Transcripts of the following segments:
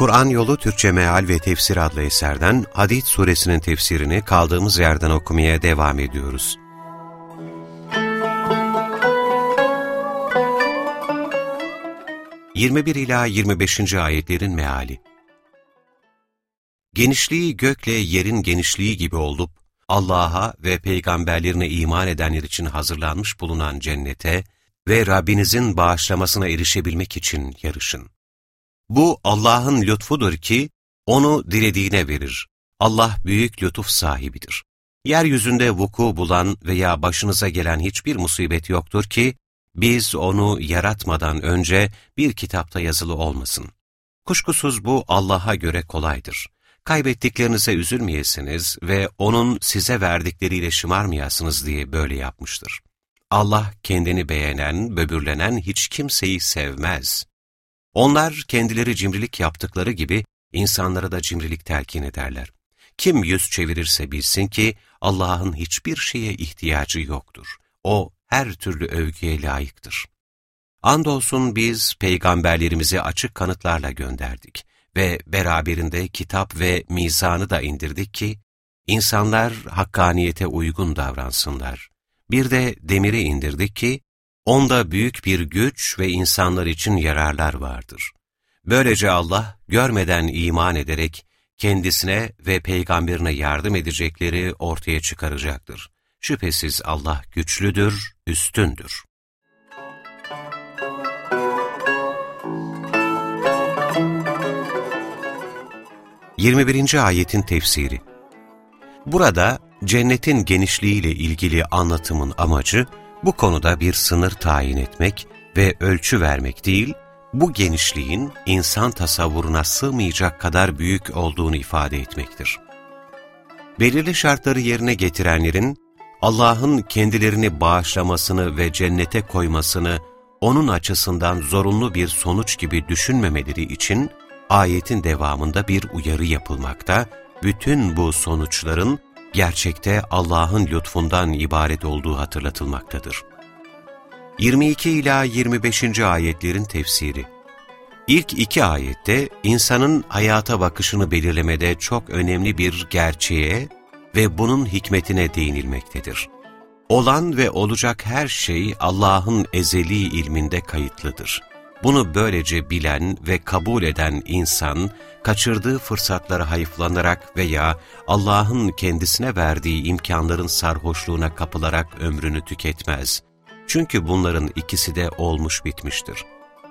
Kur'an Yolu Türkçe Meal ve Tefsir adlı eserden Hadid suresinin tefsirini kaldığımız yerden okumaya devam ediyoruz. ...21 ila 25. ayetlerin meali. Genişliği gökle yerin genişliği gibi olup, Allah'a ve peygamberlerine iman edenler için hazırlanmış bulunan cennete ve Rabbinizin bağışlamasına erişebilmek için yarışın. Bu Allah'ın lütfudur ki, onu dilediğine verir. Allah büyük lütuf sahibidir. Yeryüzünde vuku bulan veya başınıza gelen hiçbir musibet yoktur ki, biz onu yaratmadan önce bir kitapta yazılı olmasın. Kuşkusuz bu Allah'a göre kolaydır. Kaybettiklerinize üzülmeyesiniz ve O'nun size verdikleriyle şımarmayasınız diye böyle yapmıştır. Allah kendini beğenen, böbürlenen hiç kimseyi sevmez. Onlar kendileri cimrilik yaptıkları gibi insanlara da cimrilik telkin ederler. Kim yüz çevirirse bilsin ki Allah'ın hiçbir şeye ihtiyacı yoktur. O her türlü övgüye layıktır. Andolsun biz peygamberlerimizi açık kanıtlarla gönderdik ve beraberinde kitap ve mizanı da indirdik ki, insanlar hakkaniyete uygun davransınlar. Bir de demiri indirdik ki, onda büyük bir güç ve insanlar için yararlar vardır. Böylece Allah, görmeden iman ederek, kendisine ve peygamberine yardım edecekleri ortaya çıkaracaktır. Şüphesiz Allah güçlüdür, üstündür. Yirmi birinci ayetin tefsiri Burada cennetin genişliğiyle ilgili anlatımın amacı, bu konuda bir sınır tayin etmek ve ölçü vermek değil, bu genişliğin insan tasavvuruna sığmayacak kadar büyük olduğunu ifade etmektir. Belirli şartları yerine getirenlerin, Allah'ın kendilerini bağışlamasını ve cennete koymasını onun açısından zorunlu bir sonuç gibi düşünmemeleri için ayetin devamında bir uyarı yapılmakta, bütün bu sonuçların gerçekte Allah'ın lütfundan ibaret olduğu hatırlatılmaktadır. 22 ila 25. ayetlerin tefsiri İlk iki ayette insanın hayata bakışını belirlemede çok önemli bir gerçeğe ve bunun hikmetine değinilmektedir. Olan ve olacak her şey Allah'ın ezeli ilminde kayıtlıdır. Bunu böylece bilen ve kabul eden insan, kaçırdığı fırsatlara hayıflanarak veya Allah'ın kendisine verdiği imkanların sarhoşluğuna kapılarak ömrünü tüketmez. Çünkü bunların ikisi de olmuş bitmiştir.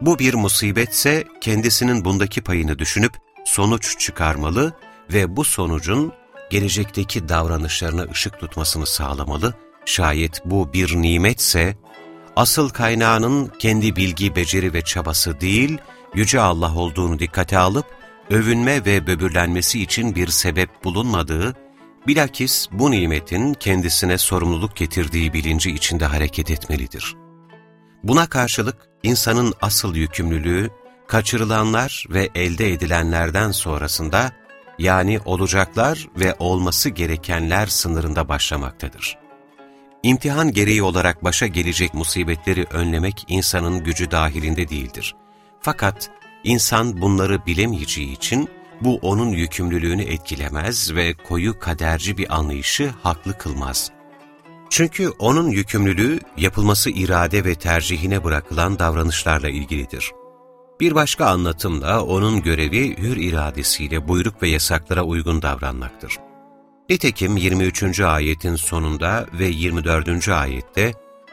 Bu bir musibetse kendisinin bundaki payını düşünüp sonuç çıkarmalı ve bu sonucun gelecekteki davranışlarına ışık tutmasını sağlamalı. Şayet bu bir nimetse, asıl kaynağının kendi bilgi, beceri ve çabası değil, Yüce Allah olduğunu dikkate alıp, övünme ve böbürlenmesi için bir sebep bulunmadığı, bilakis bu nimetin kendisine sorumluluk getirdiği bilinci içinde hareket etmelidir. Buna karşılık insanın asıl yükümlülüğü, kaçırılanlar ve elde edilenlerden sonrasında, yani olacaklar ve olması gerekenler sınırında başlamaktadır. İmtihan gereği olarak başa gelecek musibetleri önlemek insanın gücü dahilinde değildir. Fakat İnsan bunları bilemeyeceği için bu onun yükümlülüğünü etkilemez ve koyu kaderci bir anlayışı haklı kılmaz. Çünkü onun yükümlülüğü yapılması irade ve tercihine bırakılan davranışlarla ilgilidir. Bir başka anlatımda onun görevi hür iradesiyle buyruk ve yasaklara uygun davranmaktır. Nitekim 23. ayetin sonunda ve 24. ayette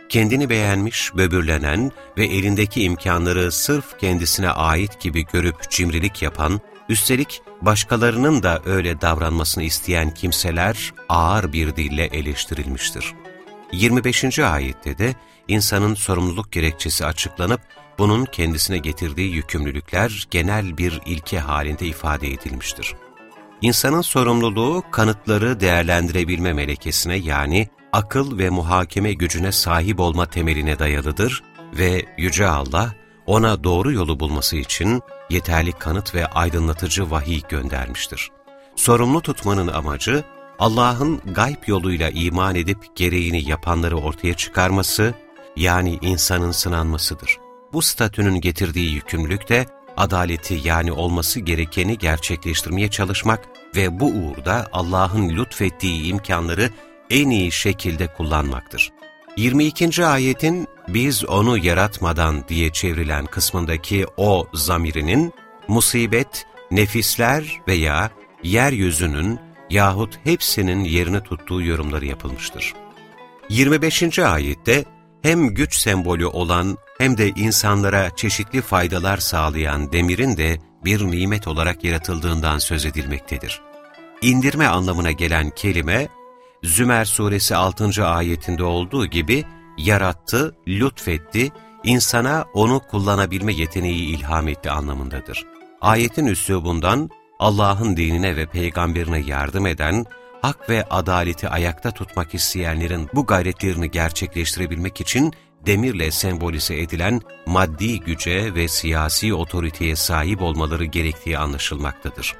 kendini beğenmiş, böbürlenen ve elindeki imkanları sırf kendisine ait gibi görüp cimrilik yapan, üstelik başkalarının da öyle davranmasını isteyen kimseler ağır bir dille eleştirilmiştir. 25. ayette de insanın sorumluluk gerekçesi açıklanıp, bunun kendisine getirdiği yükümlülükler genel bir ilke halinde ifade edilmiştir. İnsanın sorumluluğu kanıtları değerlendirebilme melekesine yani akıl ve muhakeme gücüne sahip olma temeline dayalıdır ve Yüce Allah ona doğru yolu bulması için yeterli kanıt ve aydınlatıcı vahiy göndermiştir. Sorumlu tutmanın amacı, Allah'ın gayb yoluyla iman edip gereğini yapanları ortaya çıkarması, yani insanın sınanmasıdır. Bu statünün getirdiği yükümlülük de, adaleti yani olması gerekeni gerçekleştirmeye çalışmak ve bu uğurda Allah'ın lütfettiği imkanları en iyi şekilde kullanmaktır. 22. ayetin biz onu yaratmadan diye çevrilen kısmındaki o zamirinin musibet, nefisler veya yeryüzünün yahut hepsinin yerini tuttuğu yorumları yapılmıştır. 25. ayette hem güç sembolü olan hem de insanlara çeşitli faydalar sağlayan demirin de bir nimet olarak yaratıldığından söz edilmektedir. İndirme anlamına gelen kelime, Zümer suresi 6. ayetinde olduğu gibi yarattı, lütfetti, insana onu kullanabilme yeteneği ilham etti anlamındadır. Ayetin üslubundan Allah'ın dinine ve peygamberine yardım eden, hak ve adaleti ayakta tutmak isteyenlerin bu gayretlerini gerçekleştirebilmek için demirle sembolize edilen maddi güce ve siyasi otoriteye sahip olmaları gerektiği anlaşılmaktadır.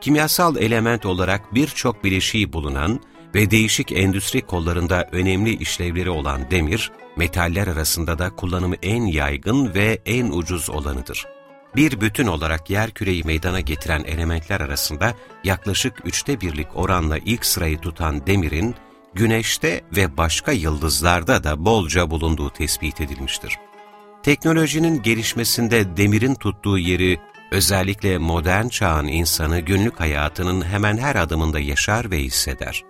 Kimyasal element olarak birçok bileşiği bulunan ve değişik endüstri kollarında önemli işlevleri olan demir, metaller arasında da kullanımı en yaygın ve en ucuz olanıdır. Bir bütün olarak yer küreyi meydana getiren elementler arasında yaklaşık üçte birlik oranla ilk sırayı tutan demirin, Güneş'te ve başka yıldızlarda da bolca bulunduğu tespit edilmiştir. Teknolojinin gelişmesinde demirin tuttuğu yeri özellikle modern çağın insanı günlük hayatının hemen her adımında yaşar ve hisseder.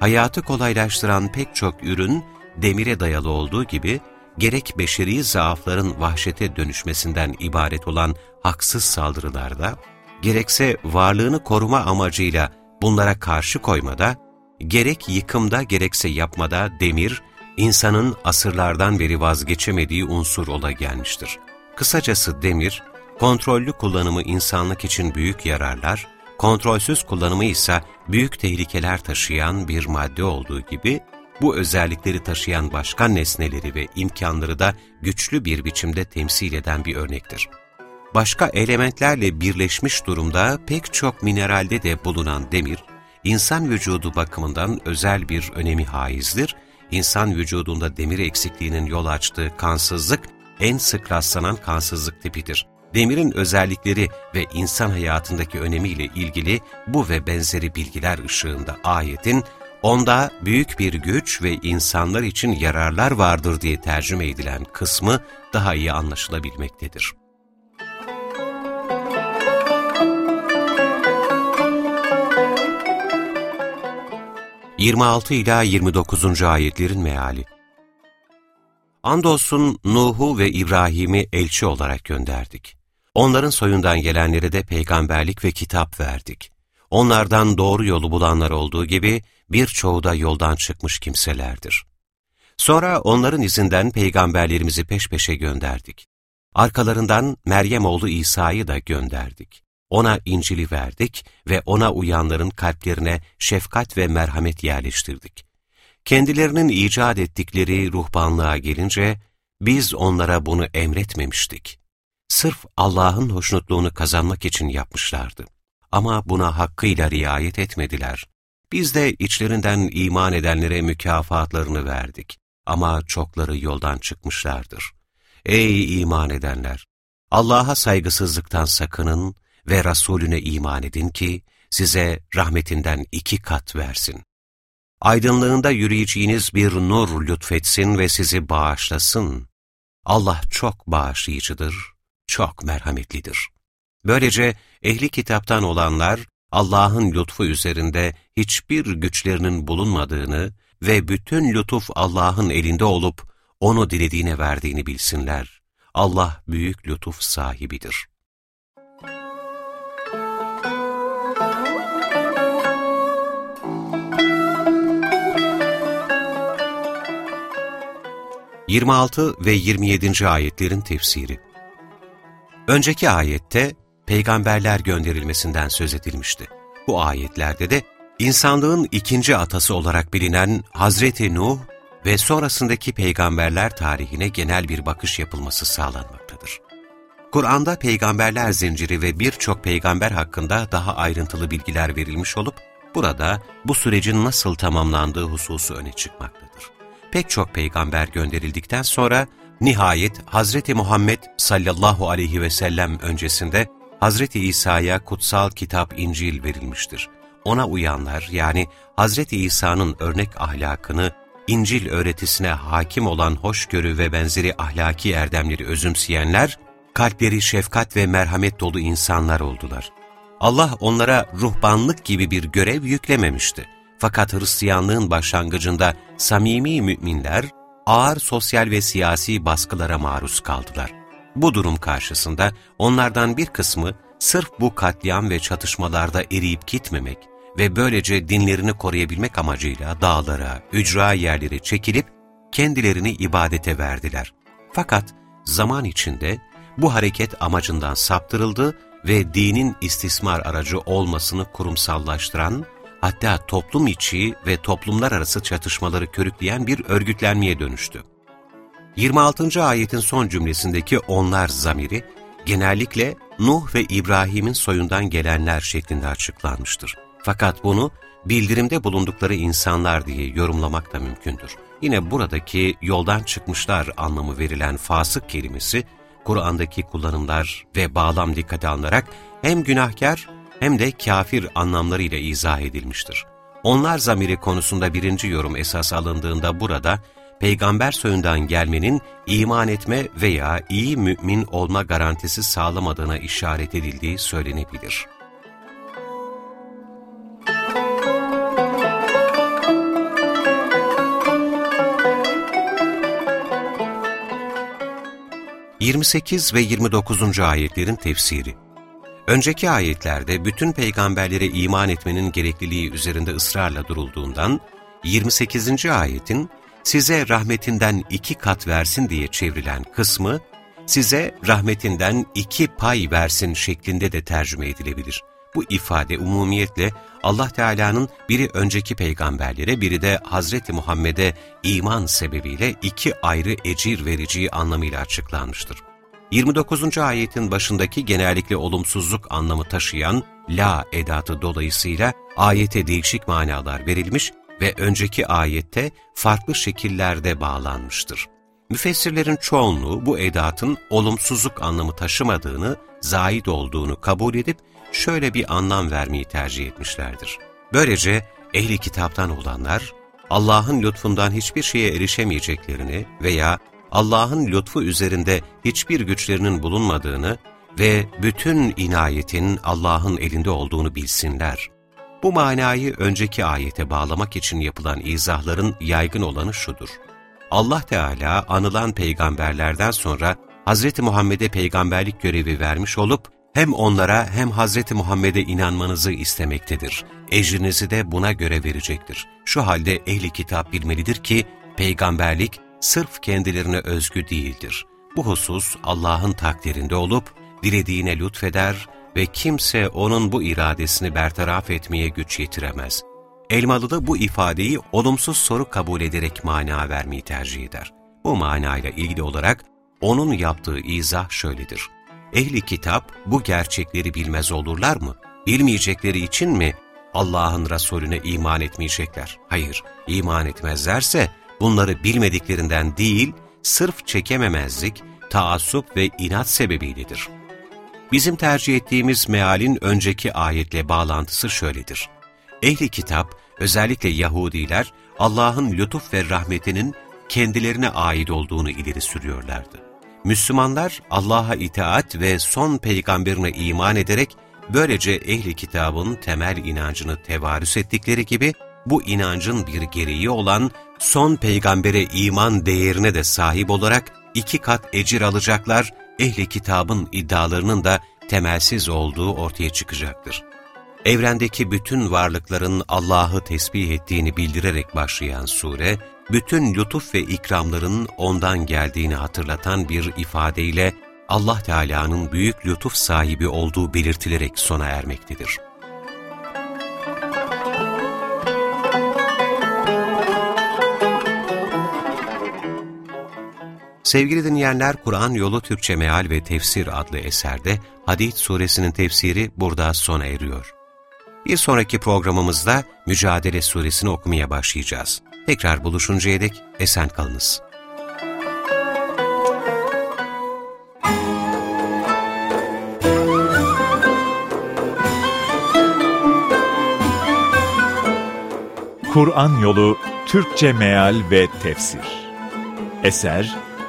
Hayatı kolaylaştıran pek çok ürün demire dayalı olduğu gibi, gerek beşeri zaafların vahşete dönüşmesinden ibaret olan haksız saldırılarda, gerekse varlığını koruma amacıyla bunlara karşı koymada, gerek yıkımda gerekse yapmada demir, insanın asırlardan beri vazgeçemediği unsur ola gelmiştir. Kısacası demir, kontrollü kullanımı insanlık için büyük yararlar, kontrolsüz kullanımı ise büyük tehlikeler taşıyan bir madde olduğu gibi, bu özellikleri taşıyan başka nesneleri ve imkanları da güçlü bir biçimde temsil eden bir örnektir. Başka elementlerle birleşmiş durumda pek çok mineralde de bulunan demir, insan vücudu bakımından özel bir önemi haizdir. İnsan vücudunda demir eksikliğinin yol açtığı kansızlık, en sık rastlanan kansızlık tipidir. Demirin özellikleri ve insan hayatındaki önemiyle ilgili bu ve benzeri bilgiler ışığında ayetin, onda büyük bir güç ve insanlar için yararlar vardır diye tercüme edilen kısmı daha iyi anlaşılabilmektedir. 26 ila 29. ayetlerin meali. Andolsun Nuh'u ve İbrahim'i elçi olarak gönderdik. Onların soyundan gelenlere de peygamberlik ve kitap verdik. Onlardan doğru yolu bulanlar olduğu gibi birçoğu da yoldan çıkmış kimselerdir. Sonra onların izinden peygamberlerimizi peş peşe gönderdik. Arkalarından Meryem oğlu İsa'yı da gönderdik. Ona İncil'i verdik ve ona uyanların kalplerine şefkat ve merhamet yerleştirdik. Kendilerinin icat ettikleri ruhbanlığa gelince, biz onlara bunu emretmemiştik. Sırf Allah'ın hoşnutluğunu kazanmak için yapmışlardı. Ama buna hakkıyla riayet etmediler. Biz de içlerinden iman edenlere mükafatlarını verdik. Ama çokları yoldan çıkmışlardır. Ey iman edenler! Allah'a saygısızlıktan sakının ve Resulüne iman edin ki size rahmetinden iki kat versin. Aydınlığında yürüyeceğiniz bir nur lütfetsin ve sizi bağışlasın. Allah çok bağışlayıcıdır, çok merhametlidir. Böylece ehli kitaptan olanlar Allah'ın lütfu üzerinde hiçbir güçlerinin bulunmadığını ve bütün lütuf Allah'ın elinde olup onu dilediğine verdiğini bilsinler. Allah büyük lütuf sahibidir. 26 ve 27. ayetlerin tefsiri Önceki ayette peygamberler gönderilmesinden söz edilmişti. Bu ayetlerde de insanlığın ikinci atası olarak bilinen Hazreti Nuh ve sonrasındaki peygamberler tarihine genel bir bakış yapılması sağlanmaktadır. Kur'an'da peygamberler zinciri ve birçok peygamber hakkında daha ayrıntılı bilgiler verilmiş olup, burada bu sürecin nasıl tamamlandığı hususu öne çıkmaktadır. Pek çok peygamber gönderildikten sonra, nihayet Hazreti Muhammed sallallahu aleyhi ve sellem öncesinde Hazreti İsa'ya kutsal kitap İncil verilmiştir. Ona uyanlar yani Hazreti İsa'nın örnek ahlakını, İncil öğretisine hakim olan hoşgörü ve benzeri ahlaki erdemleri özümseyenler, kalpleri şefkat ve merhamet dolu insanlar oldular. Allah onlara ruhbanlık gibi bir görev yüklememişti. Fakat Hristiyanlığın başlangıcında samimi müminler ağır sosyal ve siyasi baskılara maruz kaldılar. Bu durum karşısında onlardan bir kısmı sırf bu katliam ve çatışmalarda eriyip gitmemek ve böylece dinlerini koruyabilmek amacıyla dağlara, ücra yerleri çekilip kendilerini ibadete verdiler. Fakat zaman içinde bu hareket amacından saptırıldı ve dinin istismar aracı olmasını kurumsallaştıran, hatta toplum içi ve toplumlar arası çatışmaları körükleyen bir örgütlenmeye dönüştü. 26. ayetin son cümlesindeki onlar zamiri, genellikle Nuh ve İbrahim'in soyundan gelenler şeklinde açıklanmıştır. Fakat bunu bildirimde bulundukları insanlar diye yorumlamak da mümkündür. Yine buradaki yoldan çıkmışlar anlamı verilen fasık kelimesi, Kur'an'daki kullanımlar ve bağlam dikkate alınarak hem günahkar hem de kafir anlamlarıyla izah edilmiştir. Onlar zamiri konusunda birinci yorum esas alındığında burada, peygamber soyundan gelmenin iman etme veya iyi mümin olma garantisi sağlamadığına işaret edildiği söylenebilir. 28 ve 29. ayetlerin tefsiri Önceki ayetlerde bütün peygamberlere iman etmenin gerekliliği üzerinde ısrarla durulduğundan, 28. ayetin size rahmetinden iki kat versin diye çevrilen kısmı, size rahmetinden iki pay versin şeklinde de tercüme edilebilir. Bu ifade umumiyetle Allah Teala'nın biri önceki peygamberlere, biri de Hazreti Muhammed'e iman sebebiyle iki ayrı ecir vereceği anlamıyla açıklanmıştır. 29. ayetin başındaki genellikle olumsuzluk anlamı taşıyan la edatı dolayısıyla ayete değişik manalar verilmiş ve önceki ayette farklı şekillerde bağlanmıştır. Müfessirlerin çoğunluğu bu edatın olumsuzluk anlamı taşımadığını, zahid olduğunu kabul edip şöyle bir anlam vermeyi tercih etmişlerdir. Böylece ehli kitaptan olanlar, Allah'ın lütfundan hiçbir şeye erişemeyeceklerini veya Allah'ın lütfu üzerinde hiçbir güçlerinin bulunmadığını ve bütün inayetin Allah'ın elinde olduğunu bilsinler. Bu manayı önceki ayete bağlamak için yapılan izahların yaygın olanı şudur. Allah Teala anılan peygamberlerden sonra Hz. Muhammed'e peygamberlik görevi vermiş olup hem onlara hem Hz. Muhammed'e inanmanızı istemektedir. Ecrinizi de buna göre verecektir. Şu halde ehli kitap bilmelidir ki, peygamberlik sırf kendilerine özgü değildir. Bu husus Allah'ın takdirinde olup, dilediğine lütfeder ve kimse onun bu iradesini bertaraf etmeye güç yetiremez. Elmalı da bu ifadeyi olumsuz soru kabul ederek mana vermeyi tercih eder. Bu manayla ilgili olarak onun yaptığı izah şöyledir. Ehli kitap bu gerçekleri bilmez olurlar mı? Bilmeyecekleri için mi Allah'ın Resulüne iman etmeyecekler? Hayır, iman etmezlerse bunları bilmediklerinden değil, sırf çekememezlik, taassup ve inat sebebiyledir. Bizim tercih ettiğimiz mealin önceki ayetle bağlantısı şöyledir. Ehli kitap, özellikle Yahudiler, Allah'ın lütuf ve rahmetinin kendilerine ait olduğunu ileri sürüyorlardı. Müslümanlar Allah'a itaat ve son peygamberine iman ederek böylece ehli kitabın temel inancını tevarüs ettikleri gibi bu inancın bir gereği olan son peygambere iman değerine de sahip olarak iki kat ecir alacaklar, ehli kitabın iddialarının da temelsiz olduğu ortaya çıkacaktır. Evrendeki bütün varlıkların Allah'ı tesbih ettiğini bildirerek başlayan sure, bütün lütuf ve ikramların ondan geldiğini hatırlatan bir ifadeyle Allah Teala'nın büyük lütuf sahibi olduğu belirtilerek sona ermektedir. Sevgili dinleyenler, Kur'an Yolu Türkçe Meal ve Tefsir adlı eserde Hadid suresinin tefsiri burada sona eriyor. Bir sonraki programımızda Mücadele suresini okumaya başlayacağız. Tekrar buluşuncaya dek esen kalınız. Kur'an Yolu Türkçe Meal ve Tefsir Eser